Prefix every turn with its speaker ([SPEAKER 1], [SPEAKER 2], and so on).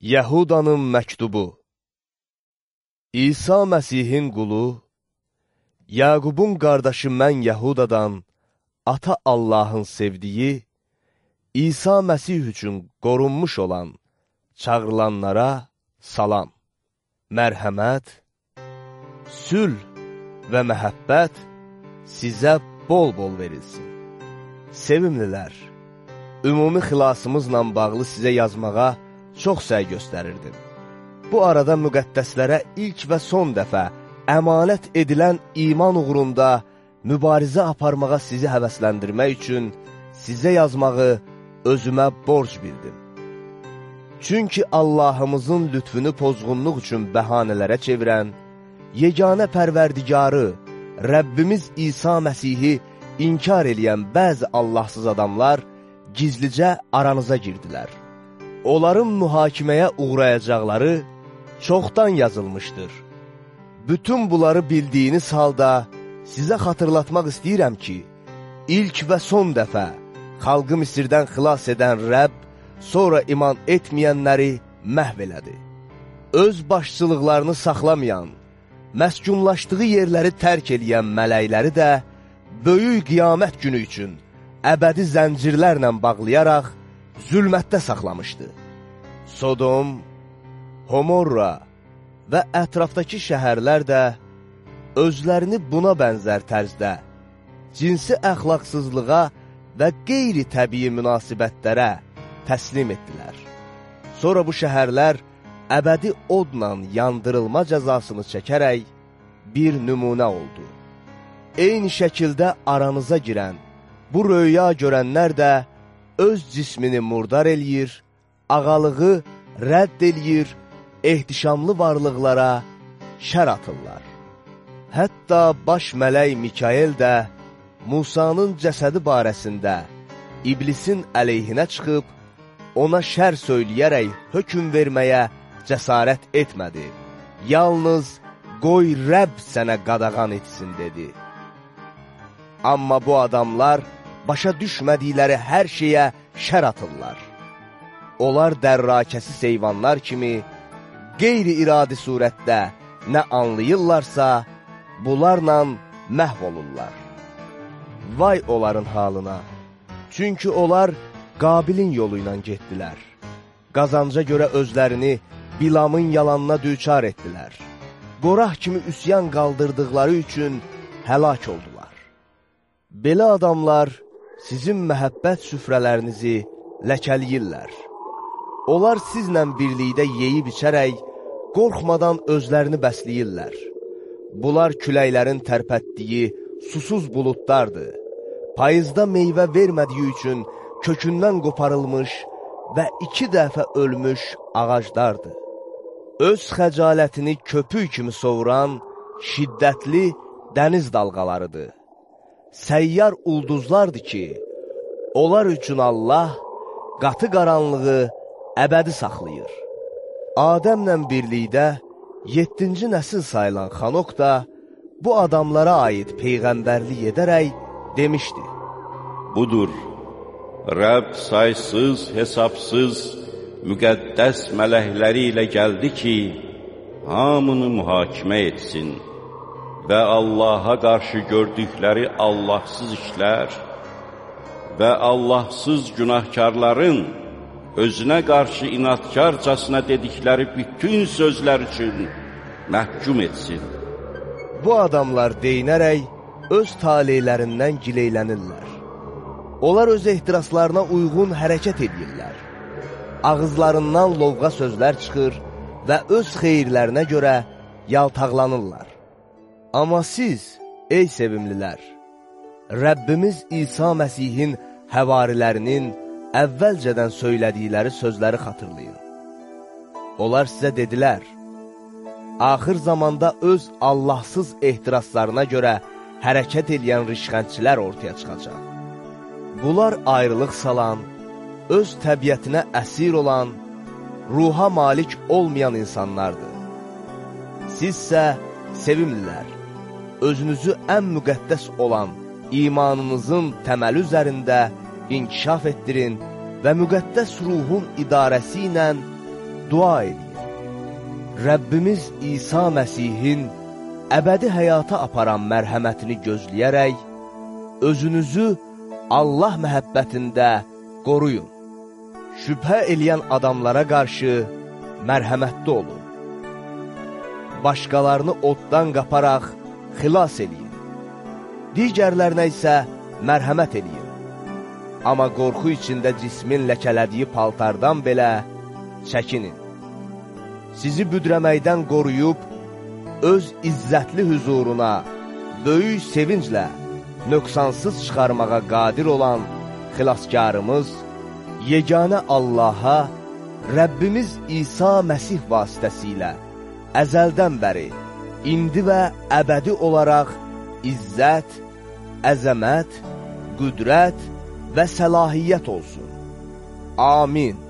[SPEAKER 1] Yəhudanın məktubu İsa Məsihin qulu, Yaqubun qardaşı mən Yəhudadan, Ata Allahın sevdiyi, İsa Məsih üçün qorunmuş olan, çağrılanlara salam, mərhəmət, sülh və məhəbbət sizə bol-bol verilsin. Sevimlilər, ümumi xilasımızla bağlı sizə yazmağa çox səy göstərirdim. Bu arada müqəddəslərə ilk və son dəfə əmanət edilən iman uğrunda mübarizə aparmağa sizi həvəsləndirmək üçün sizə yazmağı özümə borc bildim. Çünki Allahımızın lütfünü pozğunluq üçün bəhanələrə çevirən, yeganə pərverdigarı, Rəbbimiz İsa Məsihi inkar eləyən bəzi Allahsız adamlar gizlicə aranıza girdilər onların mühakiməyə uğrayacaqları çoxdan yazılmışdır. Bütün bunları bildiyiniz halda sizə xatırlatmaq istəyirəm ki, ilk və son dəfə xalqı Misirdən xilas edən Rəbb, sonra iman etməyənləri məhv elədi. Öz başçılıqlarını saxlamayan, məskunlaşdığı yerləri tərk eləyən mələkləri də böyük qiyamət günü üçün əbədi zəncirlərlə bağlayaraq zülmətdə saxlamışdı. Sodom, Homorra və ətrafdakı şəhərlər də özlərini buna bənzər tərzdə cinsi əxlaqsızlığa və qeyri-təbii münasibətlərə təslim etdilər. Sonra bu şəhərlər əbədi odla yandırılma cəzasını çəkərək bir nümunə oldu. Eyni şəkildə aranıza girən, bu röya görənlər də öz cismini murdar eləyir, ağalığı rədd eləyir, ehtişamlı varlıqlara şər atırlar. Hətta baş mələk Mikael də Musanın cəsədi barəsində iblisin əleyhinə çıxıb, ona şər söyləyərək hökum verməyə cəsarət etmədi. Yalnız qoy Rəbb sənə qadağan etsin, dedi. Amma bu adamlar başa düşmədikləri hər şeyə şər atırlar. Onlar dərrakəsi heyvanlar kimi qeyri-iradi surətdə nə anlayırlarsa, bunlarla məhv olurlar. Vay onların halına! Çünki onlar Qabilin yolu ilə getdilər. Qazanca görə özlərini Bilamın yalanına düçar etdilər. Qorah kimi üsyan qaldırdıqları üçün həlak oldular. Belə adamlar sizin məhəbbət süfrələrinizi ləkəliyirlər. Onlar sizlə birlikdə yeyib içərək, qorxmadan özlərini bəsləyirlər. Bunlar küləklərin tərpətdiyi susuz buludlardır. Payızda meyvə vermədiyi üçün kökündən qoparılmış və iki dəfə ölmüş ağaclardır. Öz xəcalətini köpük kimi sovuran şiddətli dəniz dalğalarıdır səyyar ulduzlardır ki, onlar üçün Allah qatı qaranlığı əbədi saxlayır. Adəmlə birlikdə 7-ci nəsil sayılan Xanok da bu adamlara aid peyğəmbərlik edərək demişdi.
[SPEAKER 2] Budur, Rəbb saysız, hesabsız, müqəddəs mələkləri ilə gəldi ki, hamını mühakimə etsin və Allaha qarşı gördükləri Allahsız işlər və Allahsız günahkarların özünə qarşı inatkarcasına dedikləri bütün sözlər üçün məhkum etsin.
[SPEAKER 1] Bu adamlar deyinərək öz taleylərindən gileylənirlər. Onlar öz ehtiraslarına uyğun hərəkət edirlər. Ağızlarından lovğa sözlər çıxır və öz xeyirlərinə görə yaltaqlanırlar. Amma siz, ey sevimlilər, Rəbbimiz İsa Məsihin həvarilərinin əvvəlcədən söylədikləri sözləri xatırlayın. Onlar sizə dedilər, axır zamanda öz Allahsız ehtiraslarına görə hərəkət edən rişxəndçilər ortaya çıxacaq. Bunlar ayrılıq salan, öz təbiətinə əsir olan, ruha malik olmayan insanlardır. Sizsə sevimlilər, özünüzü ən müqəddəs olan imanınızın təməli üzərində inkişaf etdirin və müqəddəs ruhun idarəsi ilə dua edin. Rəbbimiz İsa Məsihin əbədi həyata aparan mərhəmətini gözləyərək, özünüzü Allah məhəbbətində qoruyun. Şübhə eləyən adamlara qarşı mərhəmətli olun. Başqalarını oddan qaparaq xilas eləyin. Digərlərinə isə mərhəmət eləyin. Amma qorxu içində cismin ləkələdiyi paltardan belə çəkinin. Sizi büdrəməkdən qoruyub, öz izzətli hüzuruna böyük sevinclə nöqsansız çıxarmağa qadir olan xilaskarımız, yeganə Allaha, Rəbbimiz İsa Məsih vasitəsilə əzəldən bəri, indi və əbədi olaraq izzət, əzəmət, qüdrət və səlahiyyət olsun. Amin.